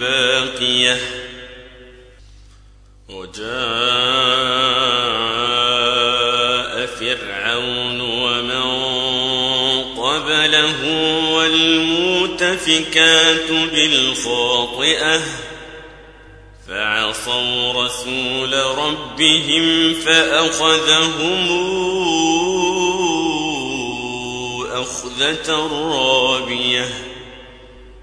باقية وجاء فرعون ومن قبله والمؤتفكات بالخاطئة فعصوا رسول ربهم فأخذهم أخذة رابية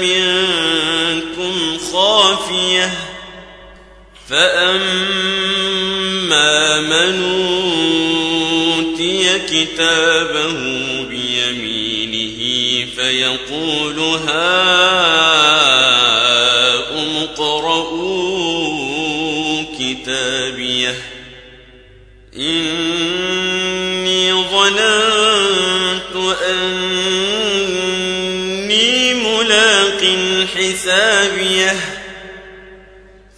منكم خافية فأما من أوتي كتابه بيمينه فيقول هاؤم كتابيه إني ظننت أني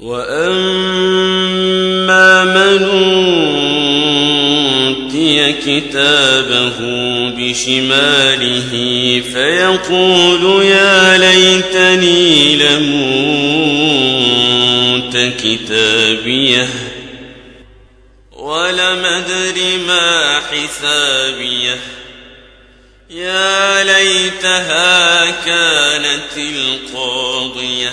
وأما من أوتي كتابه بشماله فيقول يا ليتني لموت كتابيه ولم أدر ما حسابيه يا ليتها كانت القاضية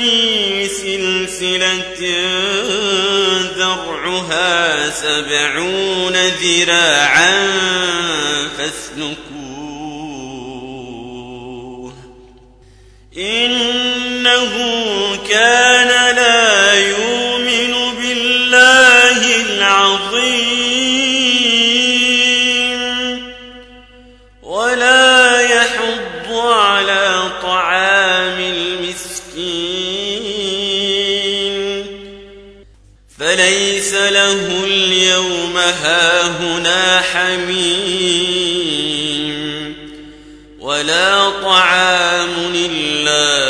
في سلسلة ذرعها سبعون ذراعا فاسلكوه إنه كان المسكين. فليس له اليوم هاهنا حميم ولا طعام إلا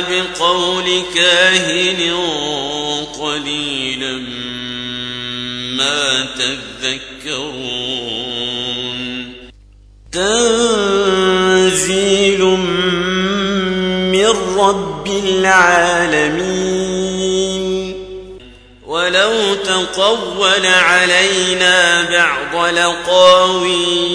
بقول كاهن قليلا ما تذكرون. تنزيل من رب العالمين. ولو تقول علينا بعض الأقاويل